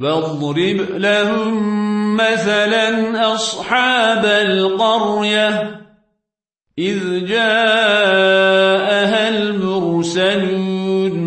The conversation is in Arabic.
واضرب لهم مثلا أصحاب القرية إذ جاءها المرسلون.